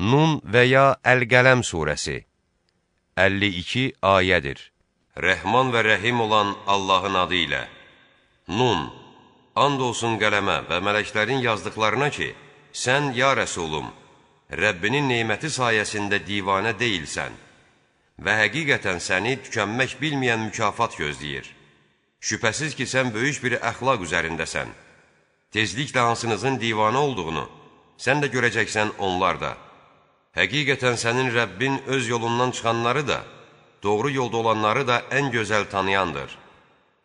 Nun və ya Əl-Qələm surəsi 52 ayədir. Rəhman və rəhim olan Allahın adı ilə Nun, and olsun qələmə və mələklərin yazdıqlarına ki, sən, ya rəsulum, Rəbbinin neyməti sayəsində divanə deyilsən və həqiqətən səni tükənmək bilməyən mükafat gözləyir. Şübhəsiz ki, sən böyük bir əxlaq üzərindəsən. Tezliklə hansınızın divanə olduğunu sən də görəcəksən onlar da. Həqiqətən sənin Rəbbin öz yolundan çıxanları da, doğru yolda olanları da ən gözəl tanıyandır.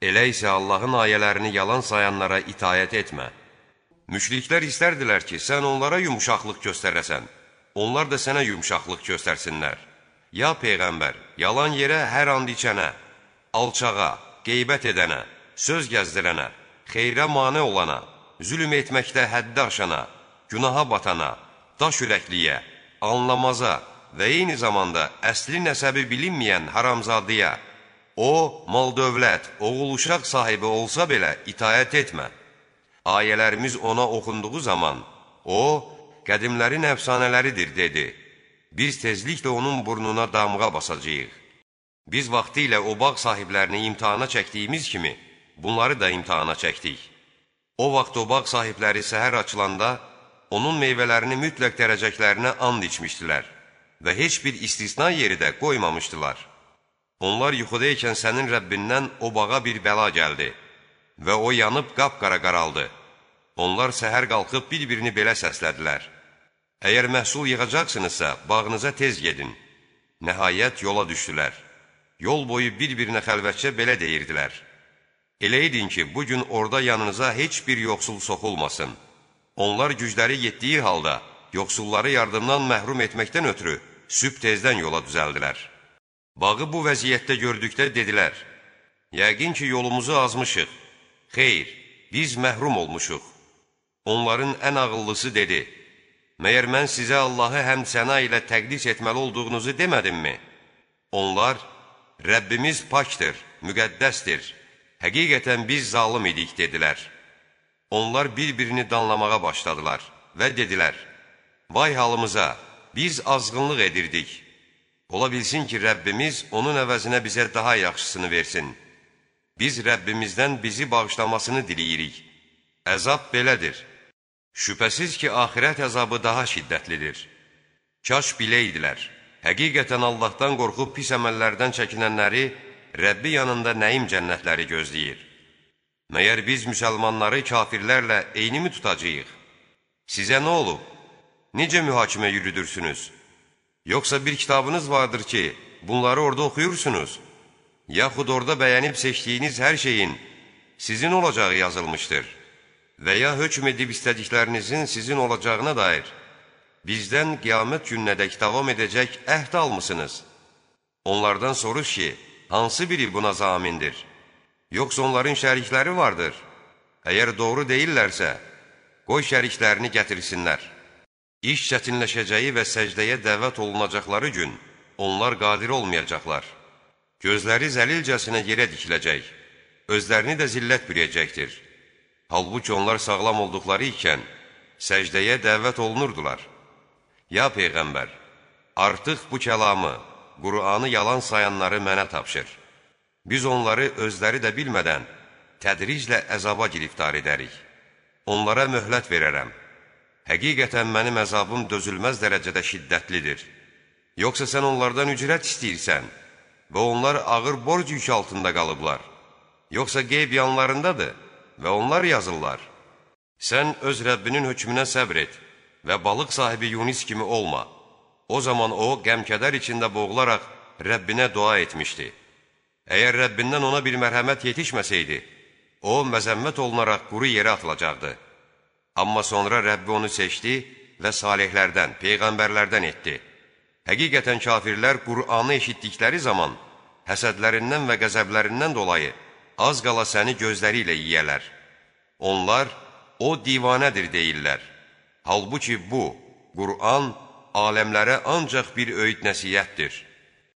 Elə isə Allahın ayələrini yalan sayanlara itayət etmə. Müşriklər istərdilər ki, sən onlara yumuşaqlıq göstərəsən, onlar da sənə yumuşaqlıq göstərsinlər. Ya Peyğəmbər, yalan yerə hər and içənə, alçağa, qeybət edənə, söz gəzdirənə, xeyrə mane olana, zülüm etməkdə həddi aşana, günaha batana, daş ürəkliyə, anlamaza və eyni zamanda əsli nəsəbi bilinməyən haramzadıya, o, mal-dövlət, oğul-uşaq sahibi olsa belə itayət etmə. Ayələrimiz ona oxunduğu zaman, o, qədimlərin əfsanələridir, dedi. Biz tezliklə onun burnuna damğa basacağıq. Biz vaxtı ilə o bağ sahiblərini imtihana çəkdiyimiz kimi, bunları da imtihana çəkdik. O vaxt o bağ sahibləri səhər açılanda, onun meyvələrini mütləq dərəcəklərinə and içmişdilər və heç bir istisna yeri də qoymamışdılar. Onlar yuxudaykən sənin Rəbbindən o bağa bir bəla gəldi və o yanıb qapqara qaraldı. Onlar səhər qalxıb bir-birini belə səslədilər. Əgər məhsul yığacaqsınızsa, bağınıza tez gedin. Nəhayət yola düşdülər. Yol boyu bir-birinə xəlvətcə belə deyirdilər. Elə edin ki, bugün orada yanınıza heç bir yoxsul soxulmasın. Onlar gücləri yetdiyi halda yoxsulları yardımdan məhrum etməkdən ötürü sübh tezdən yola düzəldilər. Bağı bu vəziyyətdə gördükdə dedilər, yəqin ki, yolumuzu azmışıq. Xeyr, biz məhrum olmuşuq. Onların ən ağıllısı dedi, məyər mən sizə Allahı həm səna ilə təqdis etməli olduğunuzu demədimmi? Onlar, Rəbbimiz pakdır, müqəddəsdir, həqiqətən biz zalım idik, dedilər. Onlar bir-birini danlamağa başladılar və dedilər, Vay halımıza, biz azğınlıq edirdik. Ola bilsin ki, Rəbbimiz onun əvəzinə bizə daha yaxşısını versin. Biz Rəbbimizdən bizi bağışlamasını diləyirik. Əzab belədir. Şübhəsiz ki, ahirət əzabı daha şiddətlidir. Kaş biləydilər. Həqiqətən Allahdan qorxub pis əməllərdən çəkinənləri Rəbbi yanında nəyim cənnətləri gözləyir. Məyər biz müsəlmanları kafirlərlə eynimi tutacağıq? Sizə nə olub? Necə mühakimə yürüdürsünüz? Yoxsa bir kitabınız vardır ki, bunları orada oxuyursunuz? Yaxud orada bəyənib seçdiyiniz hər şeyin sizin olacağı yazılmışdır. Və ya hökm edib istədiklərinizin sizin olacağına dair bizdən qiyamət gününədək davam edəcək əhd almısınız? Onlardan soruş ki, hansı biri buna zamindir? Yoxsa onların şərikləri vardır. Əgər doğru deyirlərsə, qoy şəriklərini gətirsinlər. İş çətinləşəcəyi və səcdəyə dəvət olunacaqları gün onlar qadir olmayacaqlar. Gözləri zəlilcəsinə yerə dikiləcək, özlərini də zillət bürəyəcəkdir. Halbuki onlar sağlam olduqları ikən səcdəyə dəvət olunurdular. Ya Peyğəmbər, artıq bu kəlamı, Qur'anı yalan sayanları mənə tapşır. Biz onları özləri də bilmədən tədriclə əzaba giriftar edərik. Onlara möhlət verərəm. Həqiqətən mənim əzabım dözülməz dərəcədə şiddətlidir. Yoxsa sən onlardan ücrət istəyirsən və onlar ağır borc yükü altında qalıblar. Yoxsa qeyb yanlarındadır və onlar yazırlar. Sən öz Rəbbinin hökmünə səbr et və balıq sahibi Yunis kimi olma. O zaman o, qəmkədər içində boğularaq Rəbbinə dua etmişdi. Əgər Rəbbindən ona bir mərhəmət yetişməsəydi, o, məzəmmət olunaraq quru yerə atılacaqdı. Amma sonra Rəbbi onu seçdi və salihlərdən, peyğəmbərlərdən etdi. Həqiqətən kafirlər Qur'anı eşitdikləri zaman həsədlərindən və qəzəblərindən dolayı az qala səni gözləri ilə yiyələr. Onlar, o divanədir deyirlər. Halbuki bu, Qur'an, aləmlərə ancaq bir öyüd nəsiyyətdir.